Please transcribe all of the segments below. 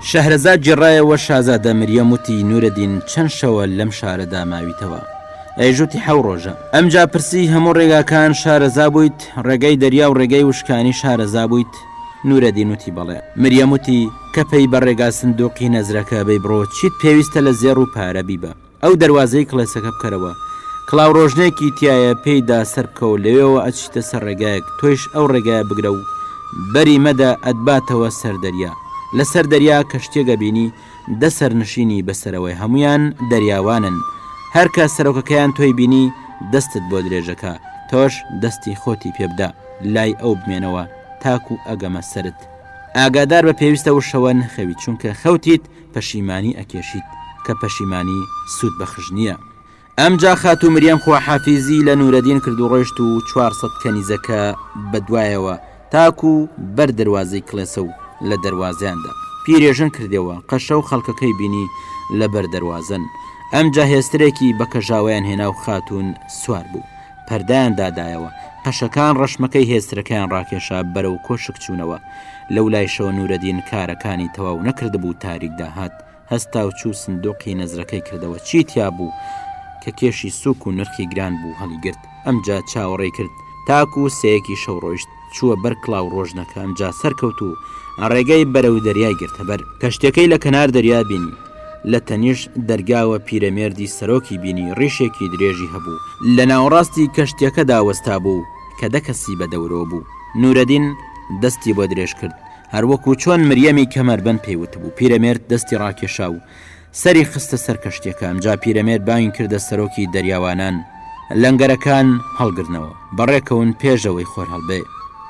شەهرەزاد گێڕایەوە شازادە مریەم وتی نورەدین چەند شەوە لەم شارەدا ماویتەوە ئەیژوتی حەو ڕۆژە ئەمجا پرسی هەموو ڕێگاکان شارەزا بوویت ڕێگەی دەریا و ڕێگەی وشکانی شارەزا بوویت نورەدین وتی بەڵێ مریەم وتی کە پەی بە ڕێگا سندوقی نەزرەکە بەی بڕۆ چیت پێویستە لە زێڕ و پارە بیبە ئەو دەروازەی کڵێسەکە بکەرەوە، کڵاوڕۆژنێکی تیایە پێی دا سەربکەوە لەوێوە ئەچیتە سەر ڕێگایەک تۆیش ئەو ڕێگایە بگرە و بەری مەدە ئەتباتەوە سەر دەریا لە سەر دەریا کەشتیەک ئەبینی دە سەرنشینی بەسەرەوەی هەموویان دەریاوانن هەرکە سەرۆکەکەیان تۆی بینی دەستت بۆ درێژەکا تۆش دەستی خۆتی پێ بدە لای ئەو بمێنەوە تاکو ئەگەمە سەرت ئاگادار بە پێویستە وشەوە نەخەویت چونکە خەوتیت پەشیمانی ئەکێشیت کە پەشیمانی سود بەخش نیە. ئەمجا خاتوو مریەم خواحافیزی لە نورەدین کردو ڕۆشت و چوار سەد کەنیزەکە بە دوایەوە تاکو بەر دەروازەی کڵێسە و لە دەروازەیاندا پیرێژن کردیەوە قەشەو خەڵکەکەی بینی لە بەر دەروازەن ئەمجا هێسترێکی بە کەژاوەیان هێناو خاتوون سوار بوو پەردەیان دادایەوە قەشەکان ڕەشمەکەی هێسترەکەیان ڕاکێشا بەرەو کۆشک چوونەوە لەو لایشەوە نورەدین کارەکانی تەواو نەکردبوو تاریک داهات هەستا و چوو سندۆقی نەزرەکەی کردەوە چی تیا بوو کە کێشی سوک و نرخی گران بوو هەڵیگرت ئەمجا چاوەڕێ کرد تاکو سەیەکی شەو ڕۆیشت چووە بەر کڵاو ڕۆژنەکان جا سەرکەوت و ڕێگەی بەرەو دەریای گرتەبەر. کەشتیەکەی لە کەنار دەریا بینی، لە تەنیشت دەرگاوە پیرەمێردی سەرۆکی بینی ڕیشێکی درێژی هەبوو لە ناوەڕاستی کەشتیەکەدا وەستابوو کە دە کەسی بە دەورەوە بوو، نورەدین دەستی بۆ درێژ کرد هەروەکو چۆن مریەمی کەمەربەند پێی وتبوو، پیرەمێرد دەستی ڕاکێشا و سەری خستە سەر کەشتیەکان جا پیرەمێرد بانگی کردە سەرۆکی دەریاوانان لەنگەرەکان هەڵگرنەوە بەڕێکەون پێژەوەی خۆر هەڵبێ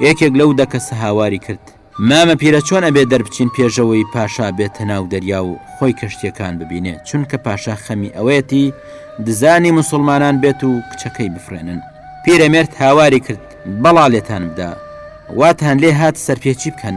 یەکێک لەو دە کەسە هاواری کرد، مامە پیرە چۆن ئەبێ دەربچین پێژەوەی پاشا بێتە ناو دەریا و خۆی کەشتیەکان ببینێ چونکە پاشا خەمی ئەوەیەتی دزانی موسوڵمانان بێت و کچەکەی بفڕێنن. پیرەمێرد هاواری کرد، بەڵا لێتان بدا واتان لێ هات سەرپێچی بکەن.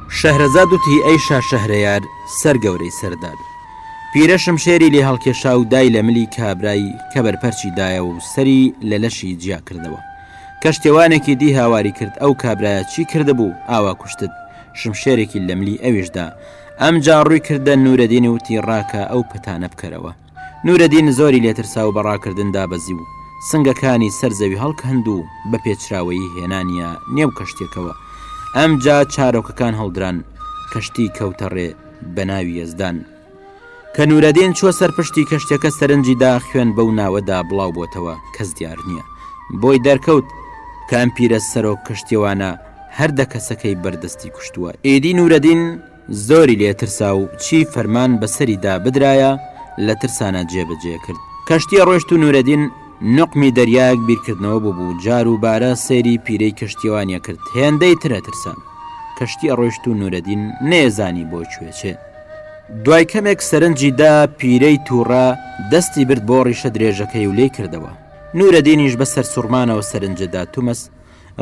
شەهرەزاد و تهی ئەی شا شەهرەیار سەر گەورەی سەردار پیرە شمشێری لێ هەڵکێشا و دای لە ملی کابرای کە بەرپەرچی دایە و سەری لە لەشی جیا کردەوە کە شتێوانێکی دی هاواری کرد ئەو کابرایە چی کردبوو ئاوا کوشتت شمشێرێکی لە ملی ئەویش دا ئەمجا ڕووی کردە نوورەدین و وتی ڕاکە ئەو پەتانە بکەرەوە. نورەدین زۆری لێ ترسا و بە ڕاکردن دابەزی و سنگەکانی سەر زەوی هەڵکەند و بە پێچراوەیی هێنانیە نێو کەشتیەکەوە، ئەمجا چارۆکەکان هەڵدران، کەشتی کەوتە ڕێ بە ناوی یەزدان. کە نورەدین چووە سەر پشتی کەشتیەکە سەرنجی دا خوێن بەو ناوەدا بڵاو بۆتەوە کەس دیار نیە، بۆی دەرکەوت کە ئەم پیرە سەرۆک کەشتیەوانە هەر دە کەسەکەی بەر دەستی کوشتووە، ئیدی نورەدین، زۆری لێ ترسا و چی فەرمان بە سەری دا بدرایە لە ترسانا جێ بە جێ کرد. کەشتیە ڕۆشت و نورەدین نوقمی دەریایەک بیرکردنەوە ببوو جار و بارە سەیری پیرەی کەشتیەوانیە کرد هێندەی ترە ترسا کەشتیە ڕۆشت و نورەدین نەیە زانی بۆ کوێ چێ. دوای کەمێک سەرنجی دا پیرەی توڕە دەستی برد بۆ ڕیشە درێژەکەی و لێی کردەوە. نورەدینیش بە سەرسوڕمانەوە سەرنجە دا تومەس،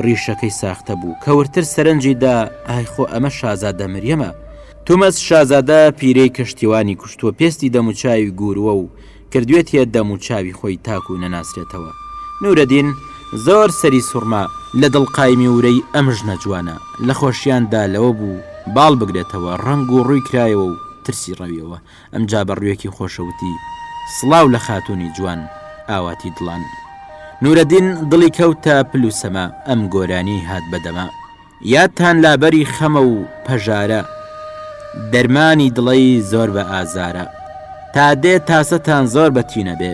ڕیشەکەی ساختە بوو کەورتر سەرنجی دا ئای خۆ ئەمە شازادە مریەمە تومەز شازادە پیرەی کەشتیوانی کوشتووە پێستی دەموچاوی گورووە و کردوێتە دەموچاوی خۆی تاکو و نەناسرێتەوە نورەدین زۆر سەری سوڕما لە دڵ قایمی ورەی ئەم ژنە جوانە لە خۆشیاندا لەوە بوو باڵ بگرێتەوە ڕەنگ و ڕووی کرایەوە و ترسی ڕەویەوە ئەمجا بە ڕوویەکی خۆشە وتی، سڵاو لە خاتوونی جوان، ئاواتی دڵان. نورەدین دڵی کەوتە پل و سەما، ئەم گۆرانیەی هات بە دەما. یادتان لابەری خەمە و پەژارە، دەرمانی دڵەی زۆر بە ئازارە. تا دێ تاسەتان زۆر بە تینە بێ،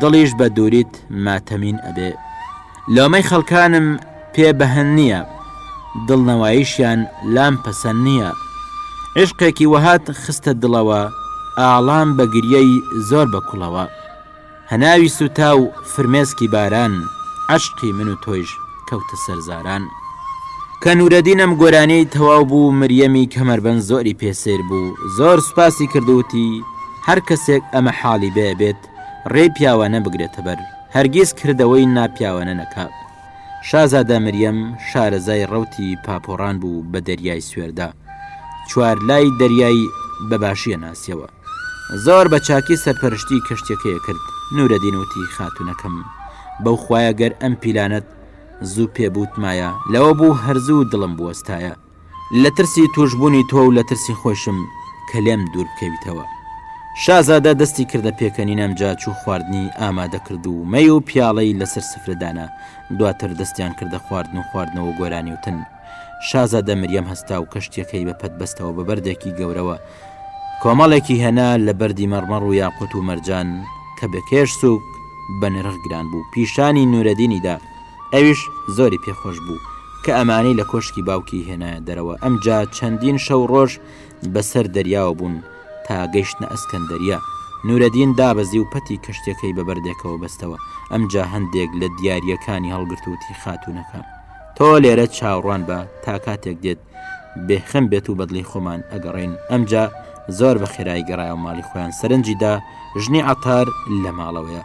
دڵیش بە دووریت ماتەمین ئەبێ. لۆمەی خەڵکانم پێ بەهەند نییە، دڵنەواییشیان لام پەسەند نییە. عیشقێکی وەهات خستە دڵەوە، ئاڵام بە گریەی زۆر بە کوڵەوە. هەناوی سووتا و فرمێسکی باران، عەشقی من و تۆیش کەوتە سەر زاران. کە نوورەدینم گۆرانیی تەواو بوو، مریەمی کەمەربەند زۆری پێ سەیر بوو، زۆر سوپاسی کرد و وتی، هەر کەسێک ئەمە حاڵی بەیە بێت، ڕێی پیاوانە بگرێتە بەر، هەرگیز کردەوەی ناپیاوانە نەکا. شازادە مریەم شارەزای ڕەوتی پاپۆڕان بوو بە دەریای سوێردا. چوارلای دەریای بە باشی ئەناسیەوە. زۆر بە چاکی سەرپەرشتیی کەشتیەکەی ئەکرد. نوورەدین وتی خاتوونەکەم، بەو خوایە گەر ئەم پیلانەت زوو پێ بووتمایە، لەوە بوو هەر زوو دڵم بوەستایە. لە ترسی تووشبوونی تۆ و لە ترسی خۆیشم کە لێم دوور بکەویتەوە. شازادە دەستی کردە پێکەنین ئەمجا چوو خواردنی ئامادە کرد و مەی و پیاڵەی لەسەر سفرە دانا، دواتر دەستیان کردە خواردن و خواردنەوە و گۆرانی وتن. شازادە مریەم هەستا و کەشتییەکەی بە پەت بەستەوە بە بەردێکی گەورەوە کۆمەڵێکی هێنا لە بەردی مەڕمەڕ و یاقووت و مەرجان کە بەکێش سووک بە نرخ گران بوو پیشانی نوورەدینی دا، ئەویش زۆری پێخۆش بوو کە ئەمانەی لە کۆشکی باوکی هێنایە دەرەوە ئەمجا چەندین شەو ڕۆژ بەسەر دەریاوە بوون تا گەیشتە ئەسکەن دەریا نورەدین دابەزی و پەتی کەشتەکەی بە بەردێکەوە بەستەوە ئەمجا هەندێک لە دیارەکانی هەڵگرتووتی خاتونەکە تۆ لێرە چاوڕوان بە تا کاتێک دێت بێخم بێت و بەدلی خۆمان ئەگەڕین ئەمجا زۆر بە خێرای گەڕایە ماڵی خۆیان سەرنجیدا ژنی عتار لە ماڵەوەیە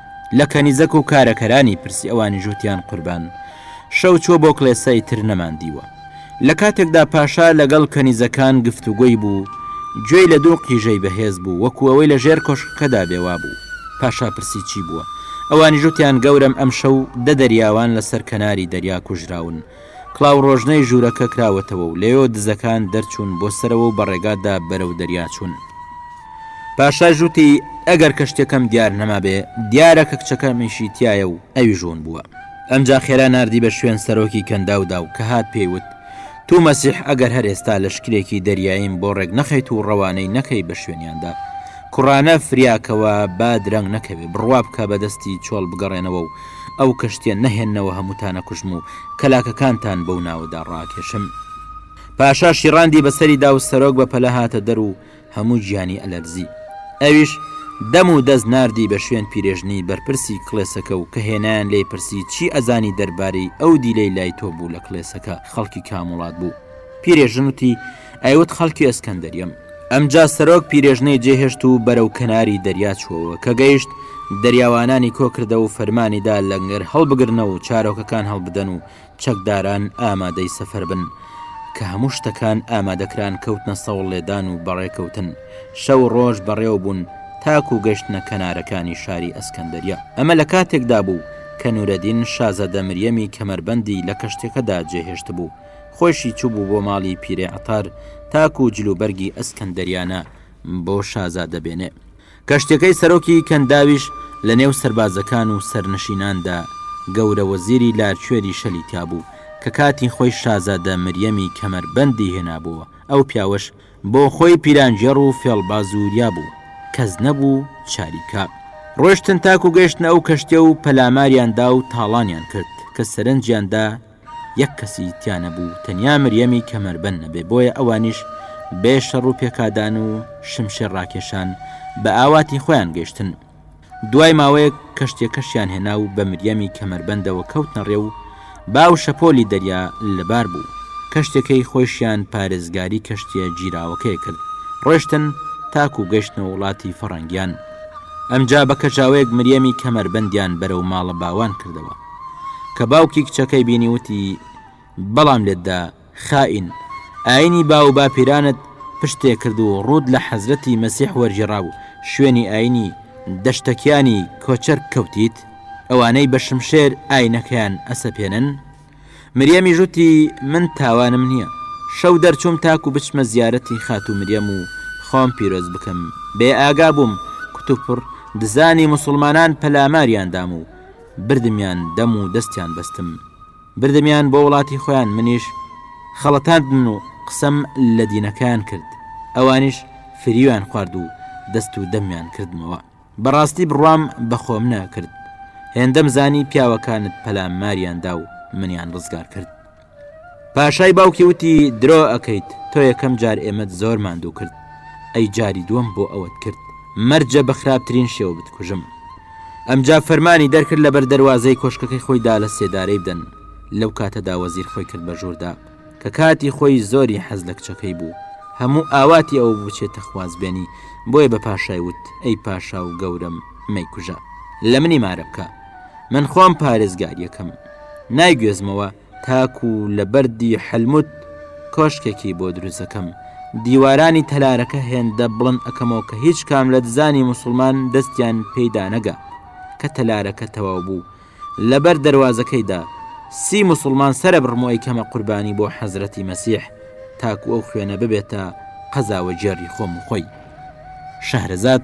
لە کەنیزەک و کارەکەرانی پرسی ئەوانیش وتیان قوربان شەو چۆ بۆ کلێسای تر نەمان دیوە لە کاتێکدا پاشا لەگەڵ کەنیزەکان گفتوگۆی بوو گوێی لە دوو قیژەی بەهێز بوو وەکو ئەوەی لە ژێر کۆشکەکەدا بێوا بوو پاشا پرسی چی بووە ئەوانی ژوتیان گەورم ئەم شەو دە دەریاوان لەسەر کەناری دەریا کوژراون کڵاوڕۆژنەی ژوورەکە کراوەتەوە و لێۆ دزەکان دەرچوون بۆ سەرەوە و بەڕێگادا بەرەو دەریا چوون. پاشایش وتی، ئەگەر کەشتیەکەم دیار نەمابێ، دیارە کە کچەکەمیشی تیایە و ئەویش ون بووە. ئەمجا خێرا ناردی بە شوێن سەرۆکی کەنداودا و کە هات پێی وت، تو مەسیح ئەگەر هەر ئێستا لەشکرێکی دەریاییم بۆ ڕێک نەخەیت و ڕەوانەی نەکەی بە شوێنیاندا، کوڕانە فریاکەوە با درەنگ نەکەوێ، بڕوا بکە بە دەستی چۆڵ بگەڕێنەوە و ئەو کەشتیە نەهێنەوە هەمووتانە کوژم و کەلاکەکانتان بەو ناوەدا ڕاکێشم پاشا شیڕاندی بەسەری دا و سەرۆک بە پەلە هاتە دەر و هەموو گیانی ئەلەرزی ئەویش دەم و دەست نردی بە شوێن پیرێژنی بەرپرسی کلێسەکە و کە هێنان لێ پرسی چی ئەزانی دەربارەی ئەو دیلەی لای تۆ بوو لە کلێسەکە خەڵکی کاموڵات بوو پیرێژنوتی ئەیوت خەڵکی ئەسکەندەریەم. ئەمجا سەرۆک پیرێژنەی جێهێشت و بەرەو کەناری دەریا چووەوە، کە گەیشت دەریاوانانی کۆکردەوە و فەرمانی دا لەنگەر هەڵبگرنەوە و چارۆکەکان هەڵبدەن و چەکداران ئامادەی سەفەر بن. کە هەموو شتەکان ئامادە کران کەوتنە سەوڵ لێدان و بەڕێ کەوتن. شەو و ڕۆژ بەڕێوە بوون تاکوو گەشتنە کەنارەکانی شاری ئەسکەندەریە. ئەمە لە کاتێکدا بوو کە نوورەدین شازادە مریەمی کەمەربەندی لە کەشتیەکەدا جێهێشتبوو. خۆیشی چووبوو بۆ ماڵی پیرێ عتار تاکو و جلوبەرگی ئەسکەندەریانە بۆ شازادە بێنێ کەشتیەکەی سەرۆکی کەنداویش لە نێو سەربازەکان و سەرنشیناندا گەورە وەزیری لارکوێری شەلی تیابوو کە کاتی خۆی شازادە مریەمی کەمەربەندی هێنابۆوە ئەو پیاوەش بۆ خۆی پیلانگێڕ و فێڵباز و وریا بوو کەس نەبوو چاری بکا ڕۆشتن تاکو گەشتنە ئەو کەشتیە و پەلاماریان دا و تاڵانیان کرد کە سەرنجیان دا یەک کەسی تیا نەبوو تەنیا مریەمی کەمەربەند نەبێ بۆیە ئەوانیش بێ شەڕ و پێکادان و شمشێر ڕاکێشان بە ئاواتی خۆیان گەشتن دوای ماوەیەک کەشتێکەشیان هێنا و بە مریەمی کەمەربەندەوە کەوتنە ڕێ و با و شەپۆلی دەریا لەبار بوو کەشتەکەی خۆیشیان پارێزگاری کەشتیە گیراوەکەی کرد ڕۆشتن تاکو گەشتنە وڵاتی فەڕەنگیان ئەمجا بە کەژاوەیەک مریەمی کەمەربەندیان بەرەو ماڵە باوان کردەوە. کە باوکی کچەکەی بینی وتی بەڵام لێتدا خائین ئاینی باو باپیرانت پشتێ کرد و ڕوود لە حەزرەتی مەسیح وەرجێڕا و شوێنی ئاینی دەشتەکیانی کۆچەر کەوتیت ئەوانەی بە شمشێر ئاینەکەیان ئەسەپێنن مریەمی ژوتی من تاوانم نییە شەو دەرچووم تاکو بچمە زیارەتی خاتو مریەم و خۆم پیرۆز بکەم بێ ئاگا بووم کوتوپڕ دزانی مسلمانان پەلاماریاندام و بردمیان دەم و دەستیان بەستم بردمیان بۆ وڵاتی خۆیان منیش خەڵەتاندمن و قسەم لە دینەکەیان کرد ئەوانیش فریویان خوارد و دەست و دەمیان کردمەوە بەڕاستی بڕوام بە خۆم نەکرد هێندەم زانی پیاوەکانت پەلاماریان دا و منیان ڕزگار کرد پاشای باوکی وتی درۆ ئەەکەیت تۆ یەکەم جار ئێمەت زۆر ماندوو کرد ئەی جاری دووەم بۆ ئەوەت کرد مەرجە بە خراپترین شێوە بتکوژم ئەمجا فەرمانی دەرکرد لەبەر دەواازەی کۆشکەکەی خۆیدا لە سێدارەی بدەن لەو کاتەدا وەزیر خۆی کرد بە ژووردا کە کاتی خۆی زۆری حەز لە کچەکەی بوو هەموو ئاواتی ئەو بچێتە خوازبێنی بۆیە بە پاشای وت ئەی پاشا و گەورم مەیکوژە لە منی مارە بکە من خۆم پارێزگاریەکەم نایگوێزمەوە تاکو و لە بەردی حلموت کۆشکێکی بۆ دروزەکەم دیوارانی تەلارەکە هێندە بڵند ئەەکەمەوە کە هیچ کام لە دزانی موسڵمان دەستیان پێیدا نەگا کە تەلارەکە تەواو بوو لەبەر دەواازەکەیدا سی مسلمان سرە بڕمۆی کەمە قوربانی بۆ حەزرەتی مەسیح تاکو ئەو خوێنە ببێتە قەزاوە جێری خۆم خۆی شەهرزاد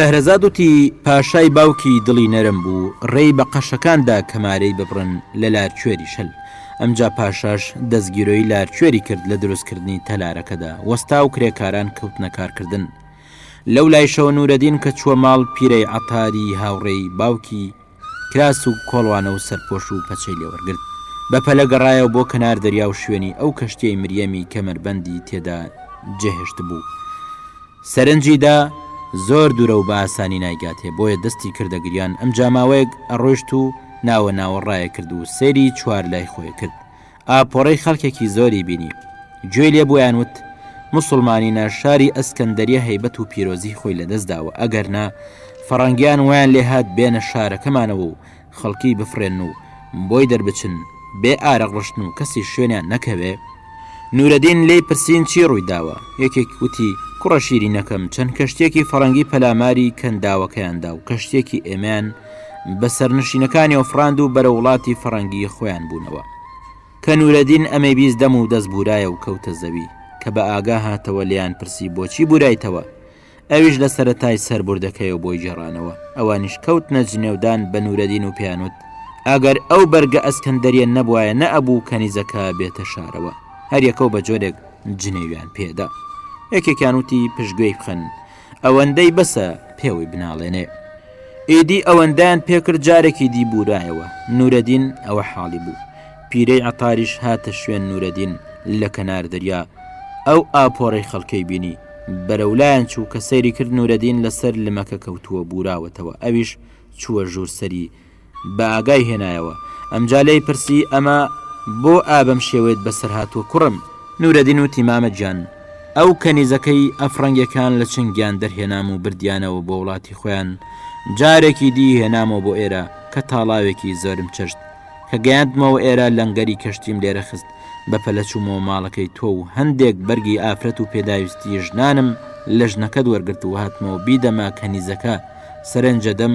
شەهرەزاد وتی پاشای باوکی دڵی نەرم بوو ڕێی بە قەشەکاندا کەمارەی ببڕن لە لارکێری شەل ئەمجا پاشاش دەستگیرۆی لارکێری کرد لە دروستکردنی تەلارەکەدا وەستا و کرێکاران کەوتنە کارکردن لەو لایشەوە نوورەدین کە چووە ماڵ پیرەی عەتاری هاوڕێی باوکی، کراس و کۆڵوانە و سەرپۆش و پەچەی لێ وەرگرت، بە پەلە گەڕایەوە بۆ کەنار دەریا و شوێنی ئەو کەشتییەی مریەمی کەمەربەندی تێدا جێهێشتبوو، سەرنجی دا، زۆر دوورە و بە ئاسانی نایگاتێ، بۆیە دەستی کردە گریان، ئەمجا ماوەیەک ئەڕۆیشت و ناوە ناوە ڕایەکرد و سەیری چوارلای خۆی ئەکرد، ئاپۆرەی خەڵکێکی زۆری بینی گوێی لێ بوویان وت مسلمانی نە شاری ئەسکەندەریە هەیبەت و پیرۆزی خۆی لەدەستداوە ئەگەر نا فەڕەنگیان ویان لێ هات بێنە شارەکەمانەوە و خەڵکی بفرێن و بۆی دەربچن بێ ئارەق ڕشتن و کەسی شوێنیان نەکەوێ نورەدین لێی پرسین چی ڕووی داوە یەکێک وتی کوڕە شیرینەکەم چەند کەشتیەکی فەڕەنگی پەلاماری کەنداوەکەیاندا و کەشتیەکی ئێمەیان بە سەرنشینەکانی ئۆفراند و بەرە وڵاتی فەڕەنگی خۆیان بوونەوە کە نورەدین ئەمەی بیست دەم و دەست بورایە و کەوتە زەوی کە بە ئاگا هاتەوە لیان پرسی بۆچی بورایتەوە ئەویش لە سەرەتای سەربردەکەی و بۆی جێڕانەوە ئەوانیش کەوت نەجنێودان بە نورەدین و پیانوت ئەگەر ئەو بەرگە ئەسکەندەریە نەبوایە نە ئەبوو کەنیزەکە بێتە شارەوە هەریەکەو بە جۆرێک جنێویان پێدا یەکێکیان وتی پشگوێی بخەن ئەوەندەی بەسە پێوەی بناڵێنێ. ئیدی ئەوەندەیان پێکرد جارێکی دی بورایەوە نورەدین ئەوە حاڵی بوو پیرەی عتاریش هاتە شوێن نورەدین لە کەنار دەریا ئەو ئاپۆڕی خەڵکەی بینی بەرەولایەن چوو کە سەیری کرد نورەدین لەسەر لمەکە کەوتووە بوراوەتەوە ئەویش چووە ژوور سەری بە ئاگای هێنایەوە. ئەمجا لێی پرسی، ئەمە بۆ ئا بەم شێوەیەت بەسەر هاتووە کوڕم؟ نورەدین وتی، مامە گیان، ئەو کەنیزەکەی ئەفڕەنگەکان لە چنگیان دەرهێنام و بردیانەوە بۆ وڵاتی خۆیان، جارێکی دی هێنامەوە بۆ ئێرە کە تاڵاوێکی زۆرم چەشت. کە گەیاندمەوە ئێرە لەنگەری کەشتیم لێرە خست، بە پەلە چوومەوە ماڵەکەی تۆ و هەندێک بەرگی ئافرەت و پێداویستیی ژنانم لە ژنەکەت وەرگرت و هاتمەوە بیدەمە کەنیزەکە، سەرنجدەم،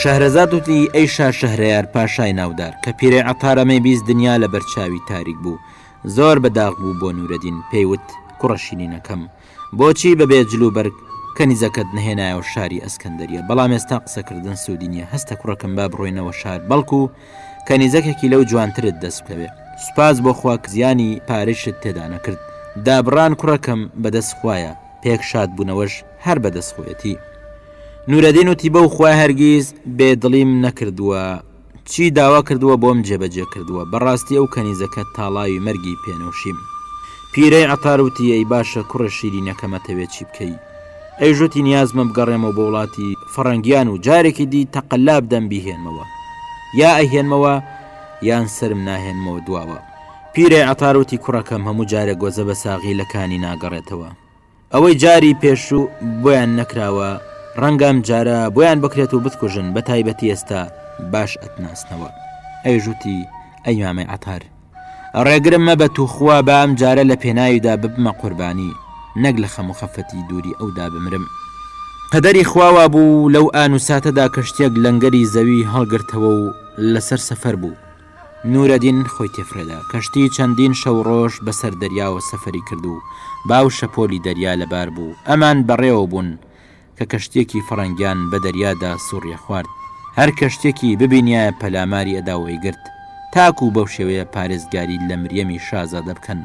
شەهرەزاد وتی، ئەی شا شەهرەیار پاشای ناودار، کە پیرەی عەتارەمەی بیست دنیا لە بەر چاوی تاریک بوو، زۆر بە داخ بوو بۆ نوورەدین، پێی وت، کوڕە شیرینەکەم، بۆچی بە بێ جل و بەرگ کەنیزەکەت نەهێنایەوە شاری ئەسکەندەرییە، بەڵام ئێستا قسە کردن سوودی نییە، هەستە کوڕەکەم با بڕۆینەوە شار، بەڵکوو کەنیزەکێکی لەو جوانترت دەست بکەوێ، سوپاس بۆ خوا کە زیانی پارەیشت تێدا نەکرد، دابڕان کوڕەکەم بە دەست خوایە، پێک شاد بوونەوەش هەر بەدەست خۆیەتی. نورەدین وتی بەو خوا هەرگیز بێ دڵیم نەکردووە چی داوا کردووە بۆم جێبەجێ کردووە بەڕاستی ئەو کەنیزەکە تاڵاوی مەرگی پێنەوشیم پیرەی عەتار وتی ئەی باشە کوڕە شیرینەکەمەتەوێت چی بکەی ئەی ژوتی نیازمە بگەڕێمەوە بۆ وڵاتی فەڕەنگیان و جارێکی دی تەقەلا بدەم بیهێنمەوە یا ئەهێنمەوە یان سرم ناهێنمەوە دواوە پیرێ عتاروتی کوڕەکەم هەموو جارێک گۆزە بە ساغی لەکانی ناگەڕێتەوە ئەوەی جاری پێشوو بۆیان نەکراوە ڕەنگە ئەم جارە بۆیان بکرێت و بتکوژن بە تایبەتی ئێستا باش ئەتناسنەوە ئەی ژووتی ئەی مامەی عتار ڕێگرم مە بە توخوا بە ئەم جارە لە پێناویدا ببمە قوربانی نەک لە خەم و خەفەتی دووری ئەودا بمرم قەدەری خواوا بوو لەو ئان و ساتەدا کەشتیەک لەنگەری زەوی هەڵگرتەوە و لەسەر سەفەر بوو نورەدین خۆی تێفڕێدا. کەشتی چەندین شەو و ڕۆژ بە سەر دەریاوە سەفەری کرد و با و شەپۆلی دەریا لەبار بوو. ئەمان بەڕێوە بوون کە کەشتییەکی فەڕەنگیان بە دەریادا سووڕیە خوارد. هەر کەشتییەکی ببینیایە پەلاماری ئەدا و ئەیگرت. تاکوو بەو شێوەیە پارێزگاری لە مریەمی شازادە بکەن.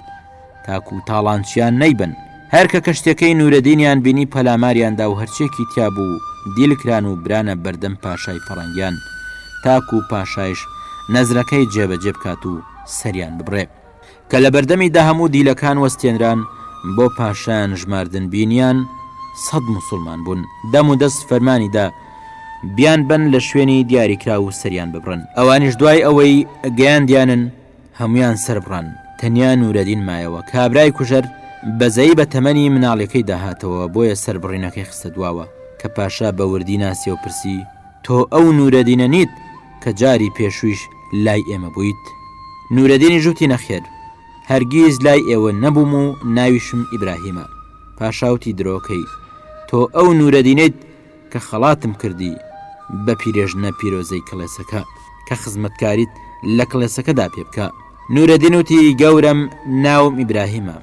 تاکو و تاڵانچیان نەیبن هەرکە کەشتەکەی نورەدینیان بینی پەلاماریاندا و هەرچێکی تیابوو دیلکران و برانە بەردەم پاشای فەڕەنگیان تاکو و پاشایش نەزرەکەی جێبەجێ بکات و سەریان ببڕێ کە لە بەردەمی دا هەموو دیلەکان وەستێنران بۆ پاشایان ژماردن بینیان سەد موسڵمان بوون دەم و دەست فەرمانی دا بیان بەن لە شوێنی دیاریکراو و سەریان ببڕن ئەوانیش دوای ئەوەی گەیاندیانن هەموویان سەربڕان، تەنیا نورەدین مایەوە، کابرای کوژەر بەزەیی بە تەمەنی مناڵیەکەیدا هاتەوە، بۆیە سەربڕینەکەی خستە دواوە، کە پاشا بە وردی ناسیەوە پرسی، تۆ ئەو نورەدینە نیت کە جاری پێشوویش لای ئێمە بوویت؟ نورەدینیش وتی، نەخێر، هەرگیز لای ئێوە نەبووم و ناویشم ئیبراهیمە، پاشا وتی، درۆکەی، تۆ ئەو نورەدینەیت، کە خەڵاتم کردی بە پیرێژنە پیرۆزەی کڵێسەکە، کە خزمەتکاریت لە کڵێسەکەدا پێ بکا. نورەدین وتی، گەورەم، ناوم ئیبراهیمە.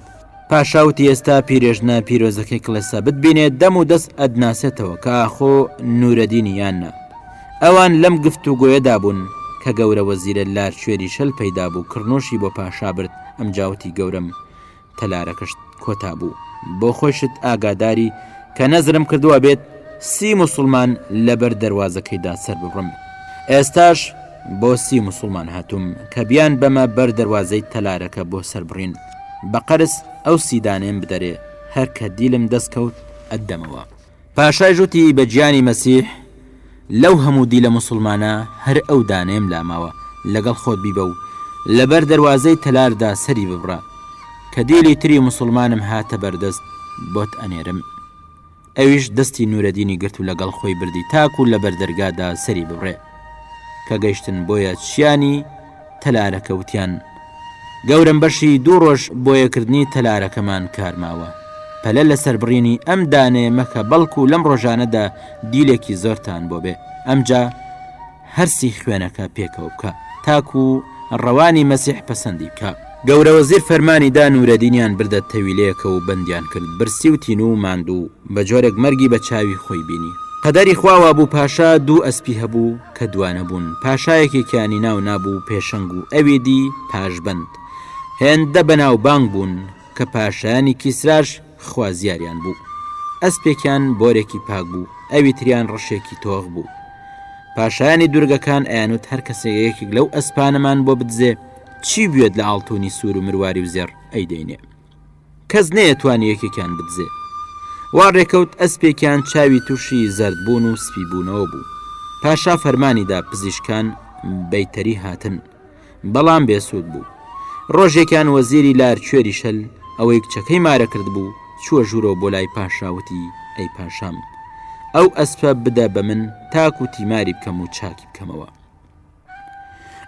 پاشا وتی، ئێستا پیرێژنە پیرۆزەکەی کڵێسە بتبینێ، دەم و دەست ئەتناسێتەوە کە ئاخۆ نورەدینی یان نا. ئەوان لەم گفتوگۆیەدا بوون کە گەورە وەزیرە لارچوێری شەل پەیدا بوو کڕنووشی بۆ پاشا برد، ئەمجا وتی، گەورەم، تەلارەکەشت کۆتا بوو بۆ خۆشت ئاگاداری کە نەزرم کردووە بێت سی مسلمان لەبەر دەواازەکەیدا سەر ببڕم ئێستاش بۆ سی مسلمان هاتووم کە بیان بەمە بەر دەواازەی تەلارەکە بۆ سربڕین بە قەرس ئەو سیدانێن بدەرێ هەر کە دیلم دەستکەوت ئەدەمەوە. پاشایش وتی بە گیانی مەسیح، لەو هەموو دیلە موسڵمانە هەر ئەو دانەیەم لا ماوە، لەگەڵ خۆت بیبە و لە بەر دەروازەی تەلاردا سەری ببڕە، کە دیلی تری موسڵمانم هاتە بەردەست بۆت ئەنێرم. ئەویش دەستی نوورەدینی گرت و لەگەڵ خۆی بردی تاکوو لە بەر دەرگادا سەری ببڕێ. کە گەیشتن بۆیە چیانی، تەلارەکە وتیان گەورەم بەشی دوو ڕۆژ بۆیەکردنی تەلارەکەمان کارماوە پەلە لە سەربڕینی ئەم دانێ مەکە بەڵکو لەم ڕۆژانەدا دیلێکی زۆرتان بۆ بێ ئەمجا هەرسی خوێنەکە پێکەوە بکە تاکو ڕەوانی مەسیح پەسەندی بکە گەورەوە زیر فەرمانی دا نورەدینیان بردە تەویلەیەکە و بەندیان کرد برسی و تینوو و ماندوو بە جۆرێک مەرگی بە چاوی خۆی بینی قەدەری خواوە بوو پاشا دوو ئەسپی هەبوو کە دوا نەبوون، پاشایەکی کە نیناو نابوو پێشەنگ و ئەوی دی پاشبەند، هێندە بەناوبانگ بوون کە پاشایانی کیسراش خوازیاریان بوو. ئەسپێکیان بۆرێکی پاک بوو، ئەوی تریان ڕەشێکی تۆخ بوو. پاشایانی دوورگەکان ئەیانوت هەر کەسێک یەکێک لەو ئەسپانەمان بۆ بدزێ، چی بوێت لە ئاڵتوونی سوور و مرواری و زێڕ ئەیدەینێ. کەس نەیەتوانی یەکێکیان بدزێ. وا ڕێکەوت ئەسپێکیان چاوی تووشی زەردبوون و سپیبوونەوە بوو. پاشا فەرمانی دا پزیشکان بەیتەری هاتن. بەڵام بێسوود بوو. ڕۆژێکیان وەزیری لار کوێری شەل ئەوەی کچەکەی مارە کردبوو، چووە ژوورەوە بۆ لای پاشا وتی، ئەی پاشام! ئەو ئەسپە بدە بە من تاکوو تیماری بکەم و چاکی بکەمەوە.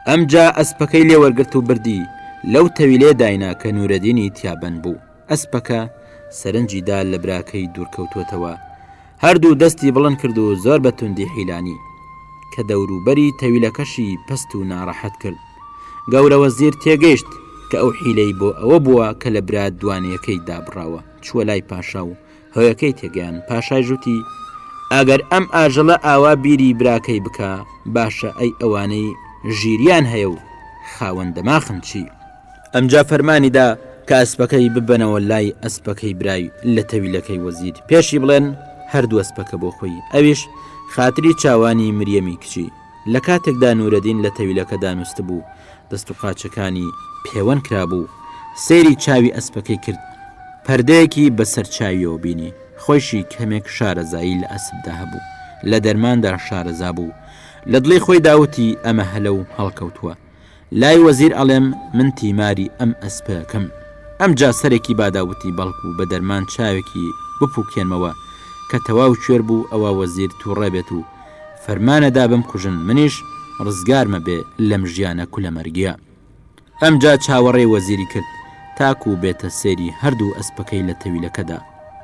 ئەمجا ئەسپەکەی لێ وەرگرت و بردی لەو تەویلێ داینا کە نورەدینی تیابەن بوو ئەسپەکە سەرنجی دا لە براکەی دوورکەوتوتەوە هەردوو دەستی بڵند کرد و زۆر بە توندی حیلانی کە دەوروبەری تەویلەکەشی پست و ناڕەحەت کرد گەورەوە زیر تێگەیشت کە ئەو حیلەی بۆ ئەوە بووە کە لە برا دوانەکەی دابڕاوە چووە لای پاشا و هۆیەکەی تێگەیان پاشای ژووتی ئەگەر ئەم ئاژەڵە ئاوا بیری براکەی بکە باشە ئەی ئەوانەی ژیریان هەیە و خاوەن دەماخن چی ئەمجا فەرمانیدا کە ئەسپەکەی ببەنەوە لای ئەسپەکەی برای لە تەویلەکەی وەزیر پێشی بڵێن هەردووەسپەکە بۆ خۆی ئەویش خاتری چاوانی مریەمی کچی لە کاتێکدا نورەدین لە تەویلەکەدا نوستبوو، دەست و قاچەکانی پێوەن کرابوو، سەیری چاوی ئەسپەکەی کرد، پەردەیەکی بە سەر چاویەوە بینی، خۆیشی کەمێک شارەزایی لە ئەسپدا هەبوو، لە دەرماندا شارەزا بوو، لە دڵی خۆیدا وتی، ئەمە هەلە و هەڵکەوتووە. لای وەزیر ئەڵێم من تیماری ئەم ئەسپەکەم. ئەمجا سەرێکی بادا وتی بەڵکو بە دەرمان چاوێکی بپوکێنمەوە کە تەواو کوێر بوو ئەوا وەزیر توڕە بێت و فەرمانەدا بمکوژن منیش ڕزگارمە بێ لەم ژیانە کولەمەرگیە. ئەمجا چاوەڕێی وەزیری کرد تاکو بێتە سەیری هەردوو ئەسپەکەی لە تەویلەکەدا.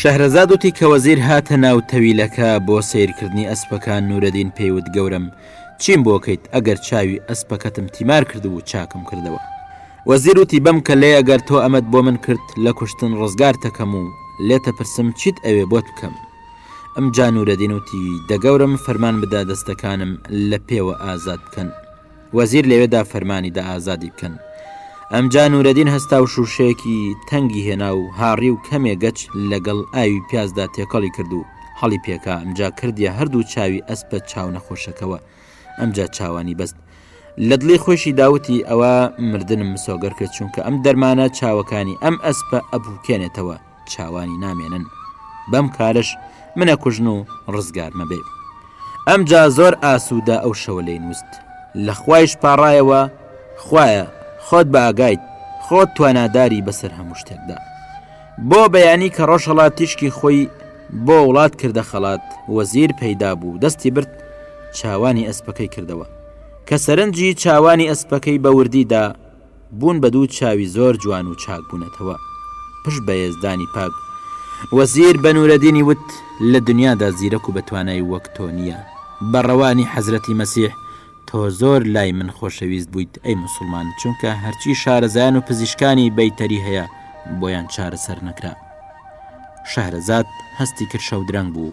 شەهرەزاد وتی کە وەزیر هاتە ناو تەویلەکە بۆ سەیرکردنی ئەسپەکان نورەدین پێی وت گەورەم چیم بۆ کەیت ئەگەر چاوی ئەسپەکەتم تیمار کردبوو چاکم کردەوە وەزیر وتی بەم کەلەی ئەگەر تۆ ئەمەت بۆ من کرد لە کوشتن ڕزگارتەکەم و لێتە پرسم چیت ئەوێ بۆت بکەم ئمجا نورەدین وتی دە گەورەم فەرمان بدە دەستەکانم لە پێوە ئازاد بکەن وەزیر لەوێدا فەرمانی دا ئازادی بکەن. ئەمجا نورەدین هەستا و شووشەیەکی تەنگی هێنا و هاڕی و کەمێ گەچ لەگەڵ ئاوی پیازدا تێکەڵی کرد و هەڵی پێکا، ئەمجا کردیە هەردوو چاوی ئەسپە چاونەخۆشەکەوە، ئەمجا چاوانی بەست. لە دڵی خۆیشی دا وتی، ئەوە مردنم مسۆگەر کرد، چونکە ئەم دەرمانە چاوەکانی ئەم ئەسپە ئەپووکێنێتەوە. چاوانی نامێنن بەم کارش منە کوژن و ڕزگار مەبێ ئەمجا زۆر ئاسوودا ئەو شەوە لی نووست لە خوایش پاڕایەوە خویە خۆت بە ئاگایت خۆت تواناداری بەسەر هەموو شتێکدا بۆ بەیانی کە ڕۆژهڵات تیشکی خۆی بۆ وڵات کردە خەڵات وەزیر پەیدا بوو دەستی برد چاوانی ئەسپەکەی کردەوە کە سەرنجی چاوانی ئەسپەکەی بەوردیدا بوون بە دوو چاوی زۆر جوان و چاک بوونەتەوە پشت بە یەزدانی پاک. وەزیر بە نورەدینی وت، لە دنیادا زیرەک و بەتوانای وەک تۆ نییە، بە ڕەوانی حەزرەتی مەسیح، تۆ زۆر لای من خۆشەویست بوویت ئەی موسوڵمان، چونکە هەرچی شارەزایان و پزیشکانی بەیتەری هەیە بۆیان چارەسەر نەکرا. شەهرەزاد هەستی کرد شەودرەنگ بوو.